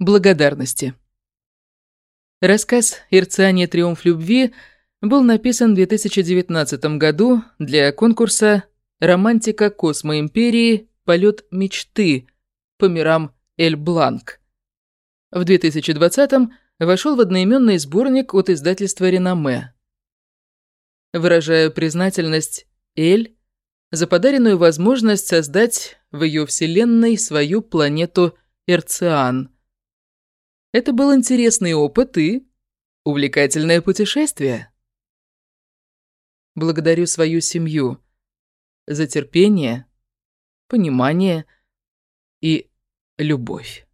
Благодарности. Рассказ «Ирциане. Триумф любви» был написан в 2019 году для конкурса «Романтика космоимперии. Полет мечты» по мирам Эль-Бланк. В 2020 вошел в одноименный сборник от издательства «Реноме». Выражаю признательность Эль за подаренную возможность создать в ее вселенной свою планету Эрциан – это был интересный опыт и увлекательное путешествие. Благодарю свою семью за терпение, понимание и любовь.